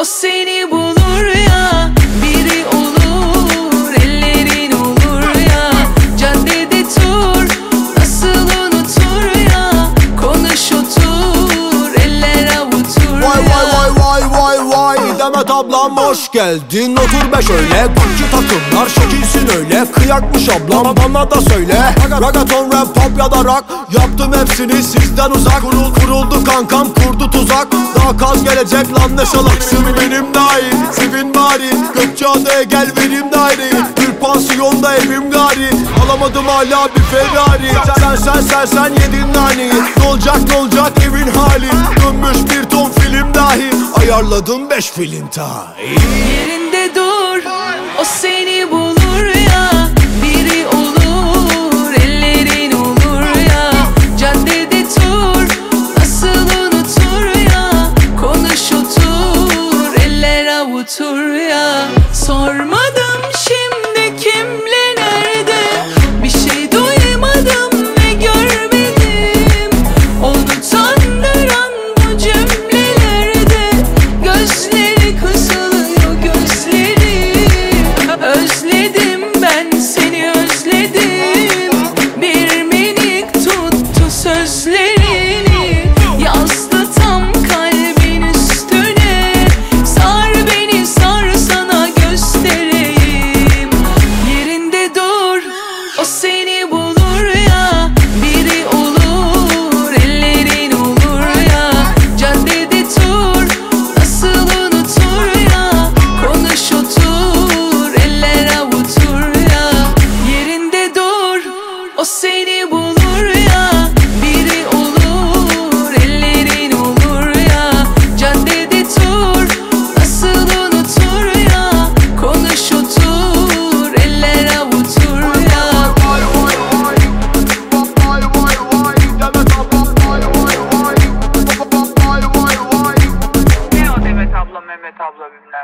O seni bu Hoş geldin. Otur be şöyle Gucci takımlar şekilsin öyle. Kıyakmış ablam bana da söyle. Ragaton rap pop ya da rock. Yaptım hepsini sizden uzak. Kurul, Kuruldu kankam kurdu tuzak. Daha kaz gelecek lan ne salaksın benim dahil Sevin bari Gökçeada'ya gel benim daireyi Bir pansiyonda evim gari. Alamadım hala bir Ferrari. Sen sen sen sen yedin naneyi Ne olacak ne olacak Ayarladım beş filinta Yerinde dur O seni bu Evet abla bilmem